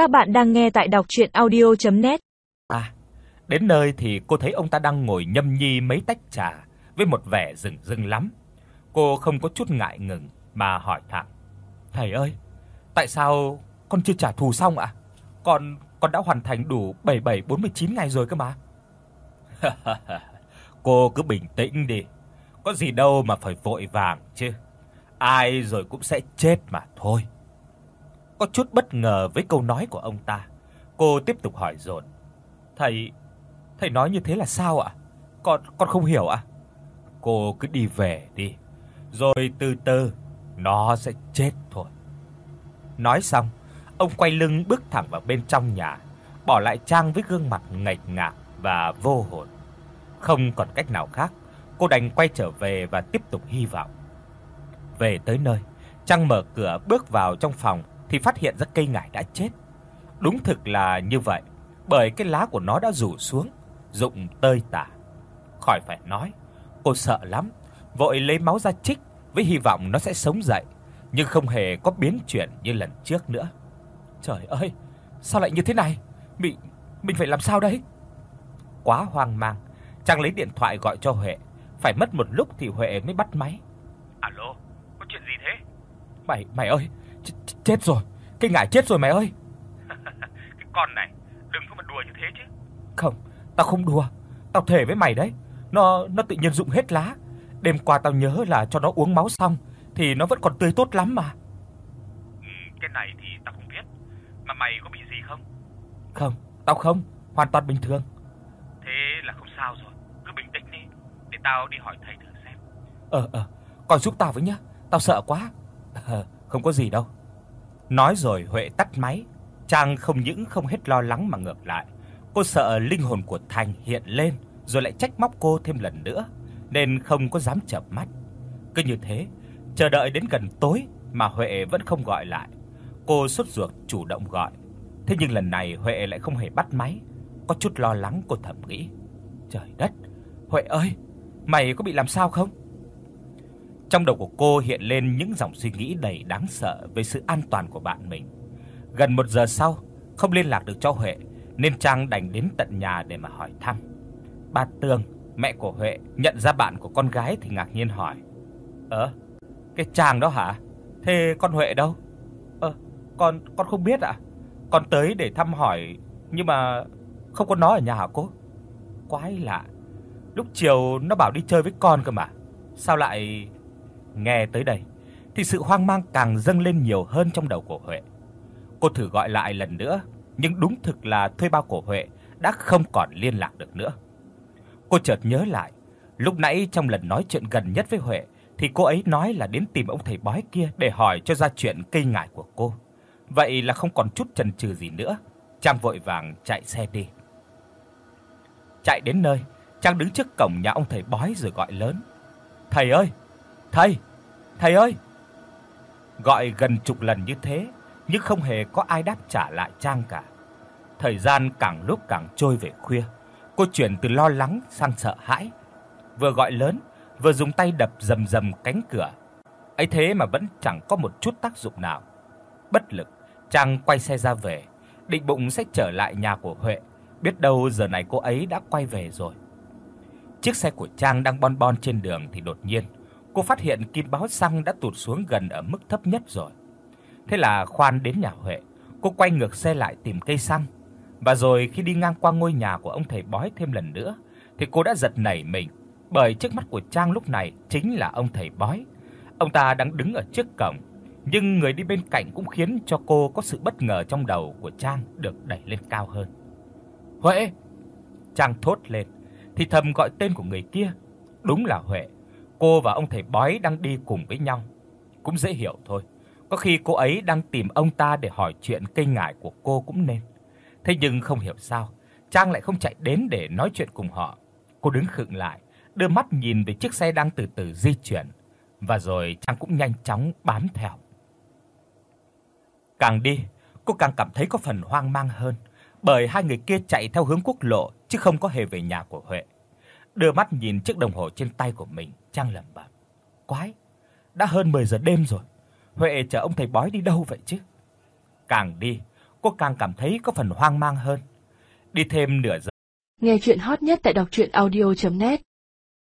Các bạn đang nghe tại đọc audio net À, đến nơi thì cô thấy ông ta đang ngồi nhâm nhi mấy tách trà với một vẻ rừng rưng lắm. Cô không có chút ngại ngừng mà hỏi thẳng: "Thầy ơi, tại sao con chưa trả thù xong ạ? Con con đã hoàn thành đủ 7749 ngày rồi cơ mà." cô cứ bình tĩnh đi. Có gì đâu mà phải vội vàng chứ. Ai rồi cũng sẽ chết mà thôi. Có chút bất ngờ với câu nói của ông ta, cô tiếp tục hỏi dồn: "Thầy, thầy nói như thế là sao ạ? Con con không hiểu ạ." Cô cứ đi về đi, rồi từ từ nó sẽ chết thôi. Nói xong, ông quay lưng bước thẳng vào bên trong nhà, bỏ lại Trang với gương mặt ngạch ngạc và vô hồn. Không còn cách nào khác, cô đành quay trở về và tiếp tục hy vọng. Về tới nơi, Trang mở cửa bước vào trong phòng thì phát hiện ra cây ngải đã chết. Đúng thực là như vậy, bởi cái lá của nó đã rủ xuống, rụng tơi tả. Khỏi phải nói, cô sợ lắm, vội lấy máu ra trích với hy vọng nó sẽ sống dậy, nhưng không hề có biến chuyển như lần trước nữa. Trời ơi, sao lại như thế này? Mình mình phải làm sao đây? Quá hoang mang, Trang lấy điện thoại gọi cho Huệ, phải mất một lúc thì Huệ mới bắt máy. Alo, có chuyện gì thế? Mày mày ơi, ch chết rồi, cây ngải chết rồi mày ơi. cái con này, đừng có mà đùa như thế chứ. Không, tao không đùa. Tao thề với mày đấy, nó nó tự nhiên rụng hết lá. Đêm qua tao nhớ là cho nó uống máu xong thì nó vẫn còn tươi tốt lắm mà. Ừ, cái này thì tao không biết. Mà mày có bị gì không? Không, tao không, hoàn toàn bình thường. Thế là không sao rồi, cứ bình tĩnh đi, để tao đi hỏi thầy thử xem. Ờ ờ, còn giúp tao với nhá, tao sợ quá. À, không có gì đâu. Nói rồi Huệ tắt máy, Trang không những không hết lo lắng mà ngược lại, cô sợ linh hồn của Thành hiện lên rồi lại trách móc cô thêm lần nữa, nên không có dám chợp mắt. Cứ như thế, chờ đợi đến gần tối mà Huệ vẫn không gọi lại. Cô sốt ruột chủ động gọi. Thế nhưng lần này Huệ lại không hề bắt máy, có chút lo lắng cô thầm nghĩ. Trời đất, Huệ ơi, mày có bị làm sao không? Trong đầu của cô hiện lên những dòng suy nghĩ đầy đáng sợ về sự an toàn của bạn mình. Gần một giờ sau, không liên lạc được cho Huệ, nên Trang đành đến tận nhà để mà hỏi thăm. Bà Tường, mẹ của Huệ, nhận ra bạn của con gái thì ngạc nhiên hỏi: "Ơ, cái Trang đó hả? Thế con Huệ đâu?" "Ơ, con con không biết ạ. Con tới để thăm hỏi nhưng mà không có nó ở nhà hả cô?" Quái lạ. Lúc chiều nó bảo đi chơi với con cơ mà. Sao lại Nghe tới đây thì sự hoang mang càng dâng lên nhiều hơn trong đầu của Huệ. Cô thử gọi lại lần nữa, nhưng đúng thực là thuê bao của Huệ đã không còn liên lạc được nữa. Cô chợt nhớ lại, lúc nãy trong lần nói chuyện gần nhất với Huệ thì cô ấy nói là đến tìm ông thầy bói kia để hỏi cho ra chuyện cây ngải của cô. Vậy là không còn chút chần chừ gì nữa, Trang vội vàng chạy xe đi. Chạy đến nơi, Trang đứng trước cổng nhà ông thầy bói rồi gọi lớn: "Thầy ơi, Thầy, thầy ơi. Gọi gần chục lần như thế, nhưng không hề có ai đáp trả lại Trang cả. Thời gian càng lúc càng trôi về khuya, cô chuyển từ lo lắng sang sợ hãi. Vừa gọi lớn, vừa dùng tay đập rầm rầm cánh cửa. Ấy thế mà vẫn chẳng có một chút tác dụng nào. Bất lực, Trang quay xe ra về, định bụng sẽ trở lại nhà của Huệ, biết đâu giờ này cô ấy đã quay về rồi. Chiếc xe của Trang đang bon bon trên đường thì đột nhiên cô phát hiện kim báo xăng đã tụt xuống gần ở mức thấp nhất rồi. Thế là khoan đến nhà Huệ, cô quay ngược xe lại tìm cây xăng. Và rồi khi đi ngang qua ngôi nhà của ông thầy bói thêm lần nữa thì cô đã giật nảy mình, bởi trước mắt của Trang lúc này chính là ông thầy bói. Ông ta đang đứng ở trước cổng, nhưng người đi bên cạnh cũng khiến cho cô có sự bất ngờ trong đầu của Trang được đẩy lên cao hơn. "Huệ!" Trang thốt lên, thì thầm gọi tên của người kia. Đúng là Huệ. Cô và ông thầy bói đang đi cùng với nhau. Cũng dễ hiểu thôi. Có khi cô ấy đang tìm ông ta để hỏi chuyện cây ngải của cô cũng nên. Thế nhưng không hiểu sao, Trang lại không chạy đến để nói chuyện cùng họ. Cô đứng khựng lại, đưa mắt nhìn về chiếc xe đang từ từ di chuyển, và rồi Trang cũng nhanh chóng bám theo. Càng đi, cô càng cảm thấy có phần hoang mang hơn, bởi hai người kia chạy theo hướng quốc lộ chứ không có hề về nhà của Huệ. Đưa mắt nhìn chiếc đồng hồ trên tay của mình, Trang lẩm bẩm. Quái, đã hơn 10 giờ đêm rồi. Huệ chờ ông thầy bói đi đâu vậy chứ? Càng đi, cô càng cảm thấy có phần hoang mang hơn. Đi thêm nửa giờ. Nghe truyện hot nhất tại doctruyenaudio.net